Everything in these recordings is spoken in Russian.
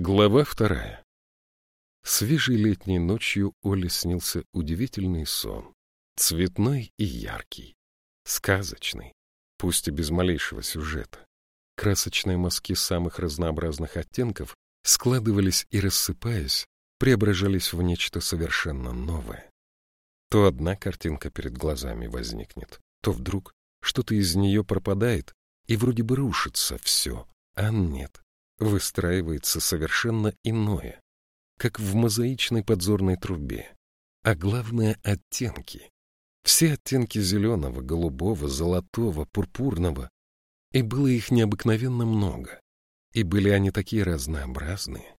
Глава вторая. Свежей летней ночью Оле снился удивительный сон. Цветной и яркий. Сказочный, пусть и без малейшего сюжета. Красочные мазки самых разнообразных оттенков складывались и, рассыпаясь, преображались в нечто совершенно новое. То одна картинка перед глазами возникнет, то вдруг что-то из нее пропадает, и вроде бы рушится все, а нет выстраивается совершенно иное, как в мозаичной подзорной трубе. А главное — оттенки. Все оттенки зеленого, голубого, золотого, пурпурного. И было их необыкновенно много. И были они такие разнообразные.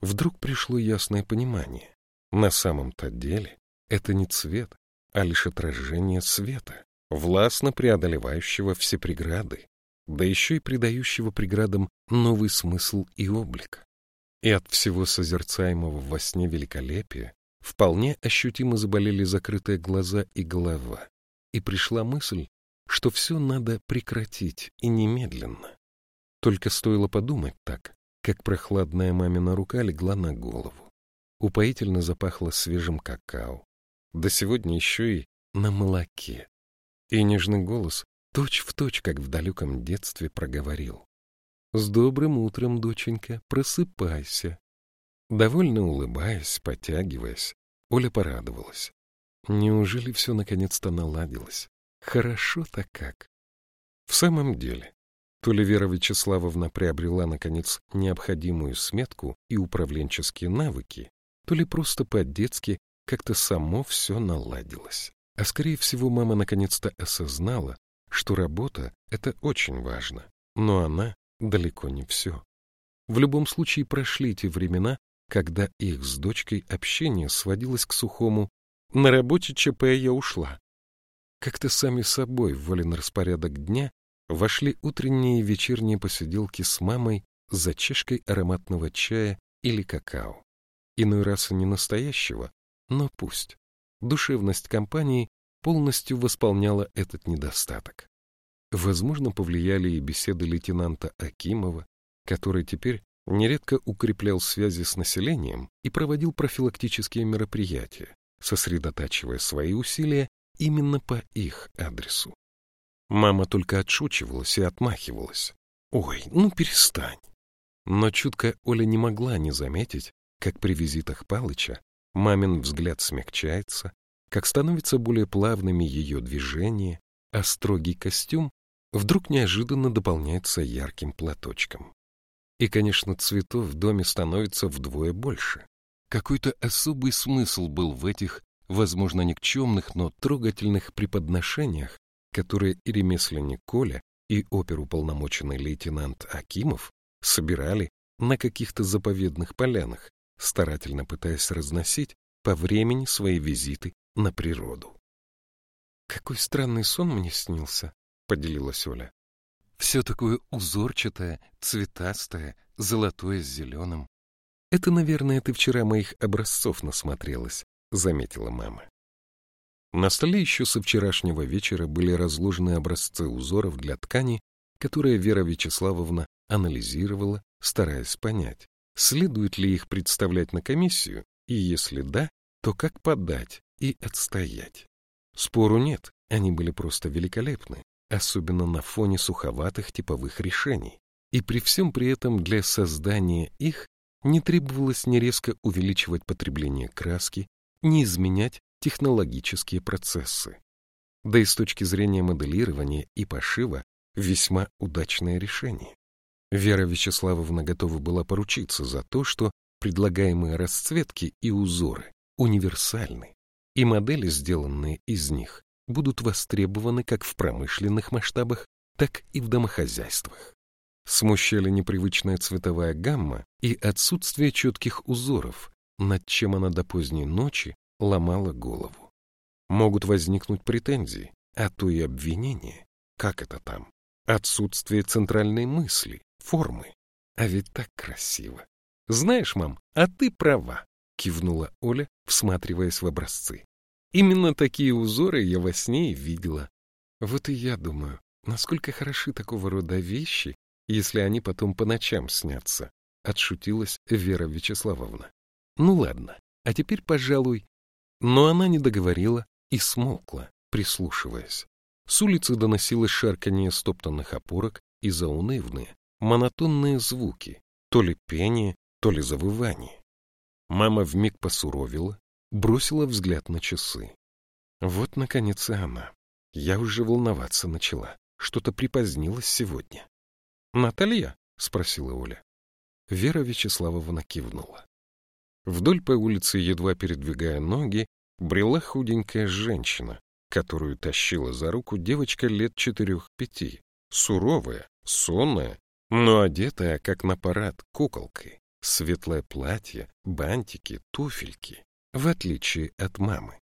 Вдруг пришло ясное понимание. На самом-то деле это не цвет, а лишь отражение света, властно преодолевающего все преграды, да еще и придающего преградам новый смысл и облик. И от всего созерцаемого во сне великолепия вполне ощутимо заболели закрытые глаза и голова, и пришла мысль, что все надо прекратить и немедленно. Только стоило подумать так, как прохладная мамина рука легла на голову. Упоительно запахло свежим какао, да сегодня еще и на молоке. И нежный голос точь в точь, как в далеком детстве проговорил. «С добрым утром, доченька, просыпайся». Довольно улыбаясь, потягиваясь, Оля порадовалась. Неужели все наконец-то наладилось? Хорошо-то как. В самом деле, то ли Вера Вячеславовна приобрела, наконец, необходимую сметку и управленческие навыки, то ли просто по-детски как-то само все наладилось. А скорее всего, мама наконец-то осознала, что работа — это очень важно, но она далеко не все. В любом случае прошли те времена, когда их с дочкой общение сводилось к сухому «на работе ЧП я ушла». Как-то сами собой в волен распорядок дня вошли утренние и вечерние посиделки с мамой за чашкой ароматного чая или какао. Иной раз и не настоящего, но пусть. Душевность компании полностью восполняла этот недостаток. Возможно, повлияли и беседы лейтенанта Акимова, который теперь нередко укреплял связи с населением и проводил профилактические мероприятия, сосредотачивая свои усилия именно по их адресу. Мама только отшучивалась и отмахивалась. «Ой, ну перестань!» Но чутко Оля не могла не заметить, как при визитах Палыча мамин взгляд смягчается, как становятся более плавными ее движения, а строгий костюм вдруг неожиданно дополняется ярким платочком. И, конечно, цветов в доме становится вдвое больше. Какой-то особый смысл был в этих, возможно, никчемных, но трогательных преподношениях, которые и ремесленник Коля, и оперуполномоченный лейтенант Акимов собирали на каких-то заповедных полянах, старательно пытаясь разносить по времени свои визиты на природу. «Какой странный сон мне снился», — поделилась Оля. «Все такое узорчатое, цветастое, золотое с зеленым. Это, наверное, ты вчера моих образцов насмотрелась», — заметила мама. На столе еще со вчерашнего вечера были разложены образцы узоров для ткани, которые Вера Вячеславовна анализировала, стараясь понять, следует ли их представлять на комиссию, и если да, то как подать, и отстоять. Спору нет, они были просто великолепны, особенно на фоне суховатых типовых решений. И при всем при этом для создания их не требовалось ни резко увеличивать потребление краски, ни изменять технологические процессы. Да и с точки зрения моделирования и пошива весьма удачное решение. Вера Вячеславовна готова была поручиться за то, что предлагаемые расцветки и узоры универсальны, и модели, сделанные из них, будут востребованы как в промышленных масштабах, так и в домохозяйствах. Смущали непривычная цветовая гамма и отсутствие четких узоров, над чем она до поздней ночи ломала голову. Могут возникнуть претензии, а то и обвинения. Как это там? Отсутствие центральной мысли, формы. А ведь так красиво. Знаешь, мам, а ты права кивнула Оля, всматриваясь в образцы. Именно такие узоры я во сне видела. Вот и я думаю, насколько хороши такого рода вещи, если они потом по ночам снятся. отшутилась Вера Вячеславовна. Ну ладно, а теперь, пожалуй... Но она не договорила и смолкла, прислушиваясь. С улицы доносилось шарканье стоптанных опорок и заунывные, монотонные звуки, то ли пение, то ли завывание. Мама вмиг посуровила, бросила взгляд на часы. Вот, наконец, и она. Я уже волноваться начала. Что-то припозднилось сегодня. — Наталья? — спросила Оля. Вера Вячеславовна кивнула. Вдоль по улице, едва передвигая ноги, брела худенькая женщина, которую тащила за руку девочка лет четырех-пяти, суровая, сонная, но одетая, как на парад, куколкой. Светлое платье, бантики, туфельки, в отличие от мамы.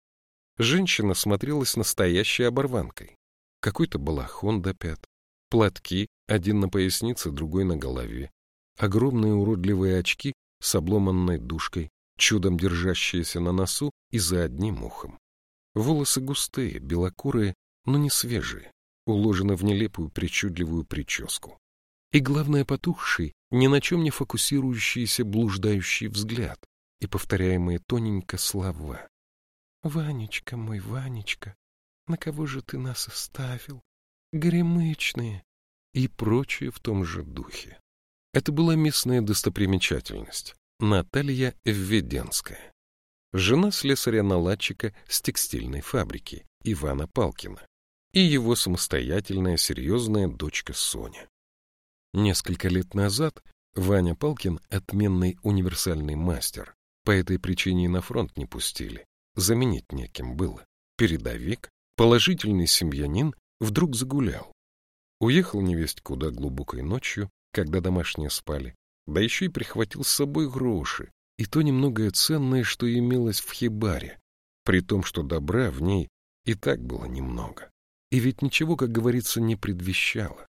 Женщина смотрелась настоящей оборванкой. Какой-то балахон до пят, платки, один на пояснице, другой на голове, огромные уродливые очки с обломанной душкой, чудом держащиеся на носу и за одним ухом. Волосы густые, белокурые, но не свежие, уложены в нелепую причудливую прическу. И, главное, потухший, ни на чем не фокусирующийся блуждающий взгляд и повторяемые тоненько слова. «Ванечка мой, Ванечка, на кого же ты нас оставил? Горемычные!» и прочее в том же духе. Это была местная достопримечательность — Наталья Введенская. Жена слесаря-наладчика с текстильной фабрики Ивана Палкина и его самостоятельная серьезная дочка Соня. Несколько лет назад Ваня Палкин, отменный универсальный мастер, по этой причине на фронт не пустили, заменить неким было. Передовик, положительный семьянин, вдруг загулял. Уехал невесть куда глубокой ночью, когда домашние спали, да еще и прихватил с собой гроши, и то немногое ценное, что имелось в хибаре, при том, что добра в ней и так было немного. И ведь ничего, как говорится, не предвещало.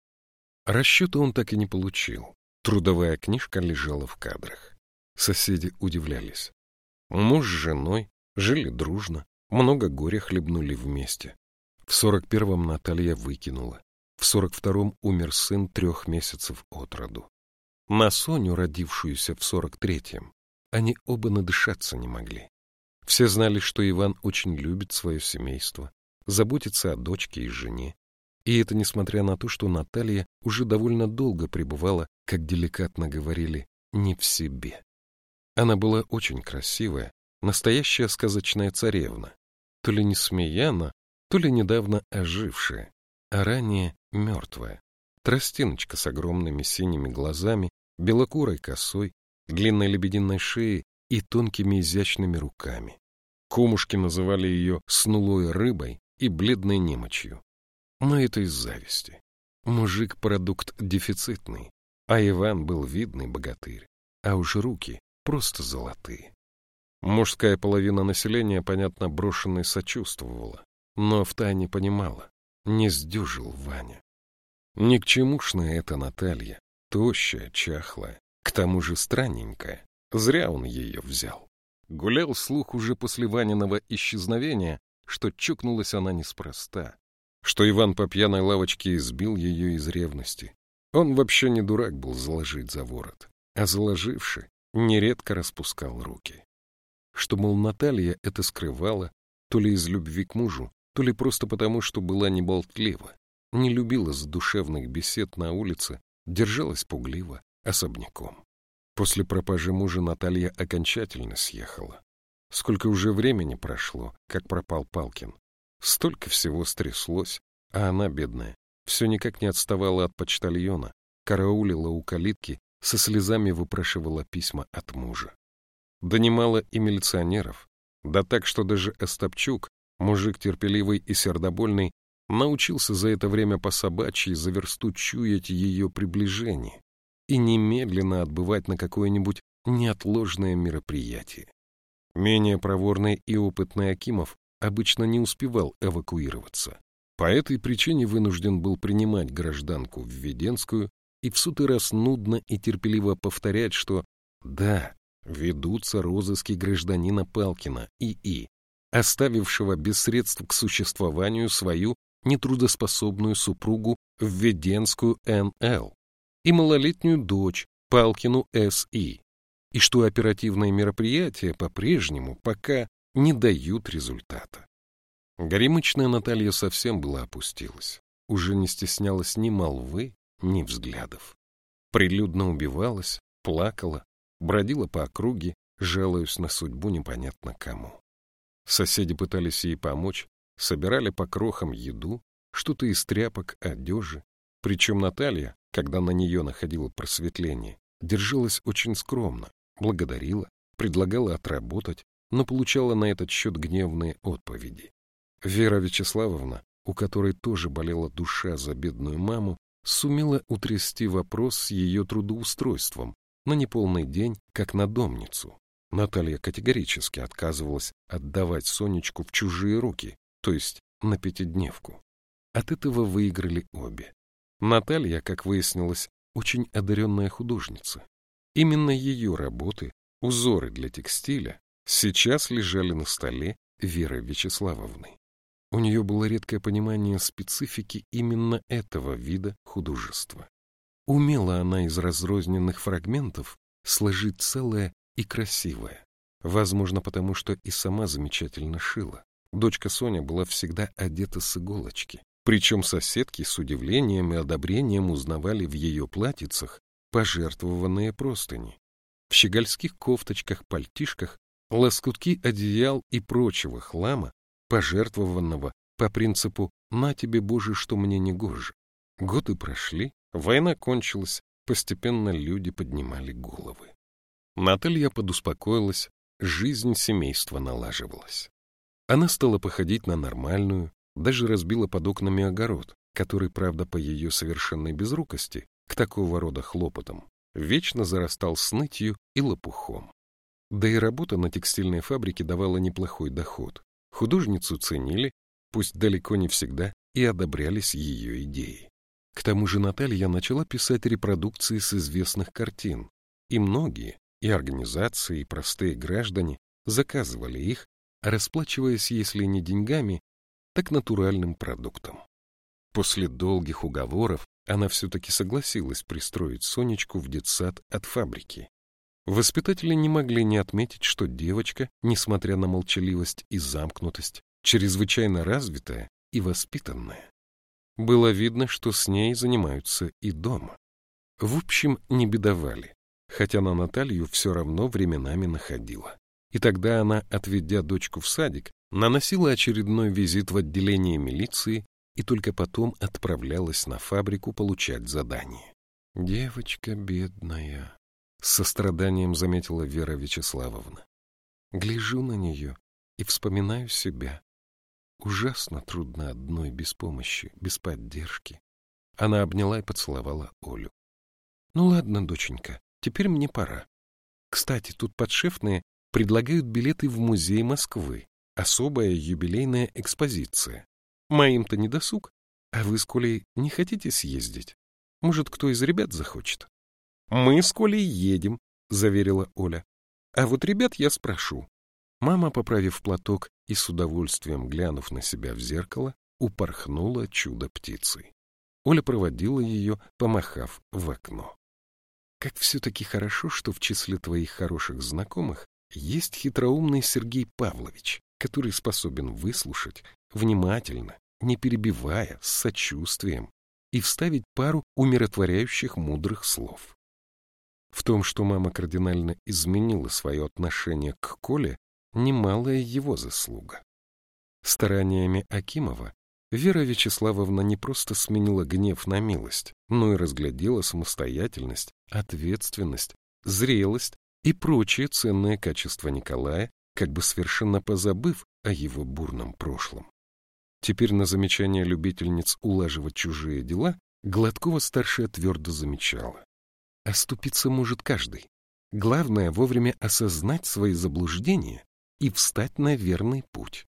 Расчета он так и не получил. Трудовая книжка лежала в кадрах. Соседи удивлялись. Муж с женой жили дружно, много горя хлебнули вместе. В сорок первом Наталья выкинула. В сорок втором умер сын трех месяцев от роду. На Соню, родившуюся в сорок третьем, они оба надышаться не могли. Все знали, что Иван очень любит свое семейство, заботится о дочке и жене. И это несмотря на то, что Наталья уже довольно долго пребывала, как деликатно говорили, не в себе. Она была очень красивая, настоящая сказочная царевна, то ли не смеяна, то ли недавно ожившая, а ранее мертвая. Тростиночка с огромными синими глазами, белокурой косой, длинной лебединой шеей и тонкими изящными руками. Кумушки называли ее снулой рыбой и бледной немочью. Но это из зависти. Мужик — продукт дефицитный, а Иван был видный богатырь, а уж руки просто золотые. Мужская половина населения, понятно, брошенной сочувствовала, но втайне понимала, не сдюжил Ваня. Ни к чемушная эта Наталья, тощая, чахлая, к тому же странненькая. Зря он ее взял. Гулял слух уже после Ваниного исчезновения, что чукнулась она неспроста, что Иван по пьяной лавочке избил ее из ревности. Он вообще не дурак был заложить за ворот, а заложивши, нередко распускал руки. Что, мол, Наталья это скрывала, то ли из любви к мужу, то ли просто потому, что была неболтлива не любила задушевных бесед на улице, держалась пугливо, особняком. После пропажи мужа Наталья окончательно съехала. Сколько уже времени прошло, как пропал Палкин. Столько всего стряслось, а она, бедная, все никак не отставала от почтальона, караулила у калитки, со слезами выпрашивала письма от мужа. Донимала и милиционеров, да так, что даже Остапчук, мужик терпеливый и сердобольный, научился за это время по собачьи за версту чуять ее приближение и немедленно отбывать на какое-нибудь неотложное мероприятие. Менее проворный и опытный Акимов обычно не успевал эвакуироваться. По этой причине вынужден был принимать гражданку в Веденскую и в сутый раз нудно и терпеливо повторять, что «да, ведутся розыски гражданина Палкина И.И., оставившего без средств к существованию свою нетрудоспособную супругу в Веденскую Н.Л. и малолетнюю дочь, Палкину С.И., и что оперативные мероприятия по-прежнему пока не дают результата. Горемычная Наталья совсем была опустилась, уже не стеснялась ни молвы, ни взглядов. Прилюдно убивалась, плакала, бродила по округе, жалуясь на судьбу непонятно кому. Соседи пытались ей помочь, собирали по крохам еду, что-то из тряпок, одежи. Причем Наталья, когда на нее находило просветление, держалась очень скромно, благодарила, предлагала отработать, но получала на этот счет гневные отповеди. Вера Вячеславовна, у которой тоже болела душа за бедную маму, сумела утрясти вопрос с ее трудоустройством на неполный день, как на домницу. Наталья категорически отказывалась отдавать Сонечку в чужие руки, то есть на пятидневку. От этого выиграли обе. Наталья, как выяснилось, очень одаренная художница. Именно ее работы, узоры для текстиля, сейчас лежали на столе Веры Вячеславовны. У нее было редкое понимание специфики именно этого вида художества. Умела она из разрозненных фрагментов сложить целое и красивое. Возможно, потому что и сама замечательно шила. Дочка Соня была всегда одета с иголочки. Причем соседки с удивлением и одобрением узнавали в ее платьицах пожертвованные простыни. В щегольских кофточках, пальтишках, лоскутки одеял и прочего хлама, пожертвованного по принципу «на тебе, Боже, что мне не гоже». Годы прошли, война кончилась, постепенно люди поднимали головы. Наталья подуспокоилась, жизнь семейства налаживалась. Она стала походить на нормальную, даже разбила под окнами огород, который, правда, по ее совершенной безрукости, к такого рода хлопотам, вечно зарастал снытью и лопухом. Да и работа на текстильной фабрике давала неплохой доход. Художницу ценили, пусть далеко не всегда, и одобрялись ее идеи. К тому же Наталья начала писать репродукции с известных картин, и многие, и организации, и простые граждане заказывали их, расплачиваясь, если не деньгами, так натуральным продуктом. После долгих уговоров она все-таки согласилась пристроить Сонечку в детсад от фабрики. Воспитатели не могли не отметить, что девочка, несмотря на молчаливость и замкнутость, чрезвычайно развитая и воспитанная. Было видно, что с ней занимаются и дома. В общем, не бедовали хотя на Наталью все равно временами находила. И тогда она, отведя дочку в садик, наносила очередной визит в отделение милиции и только потом отправлялась на фабрику получать задание. «Девочка бедная», — с состраданием заметила Вера Вячеславовна. «Гляжу на нее и вспоминаю себя. Ужасно трудно одной без помощи, без поддержки». Она обняла и поцеловала Олю. «Ну ладно, доченька, Теперь мне пора. Кстати, тут подшефные предлагают билеты в музей Москвы. Особая юбилейная экспозиция. Моим-то не досуг. А вы с Колей не хотите съездить? Может, кто из ребят захочет? Мы с Колей едем, заверила Оля. А вот ребят я спрошу. Мама, поправив платок и с удовольствием глянув на себя в зеркало, упорхнула чудо-птицей. Оля проводила ее, помахав в окно. Как все-таки хорошо, что в числе твоих хороших знакомых есть хитроумный Сергей Павлович, который способен выслушать внимательно, не перебивая, с сочувствием, и вставить пару умиротворяющих мудрых слов. В том, что мама кардинально изменила свое отношение к Коле, немалая его заслуга. Стараниями Акимова Вера Вячеславовна не просто сменила гнев на милость, но и разглядела самостоятельность, ответственность, зрелость и прочие ценные качества Николая, как бы совершенно позабыв о его бурном прошлом. Теперь на замечание любительниц улаживать чужие дела Гладкова-старшая твердо замечала. Оступиться может каждый. Главное вовремя осознать свои заблуждения и встать на верный путь.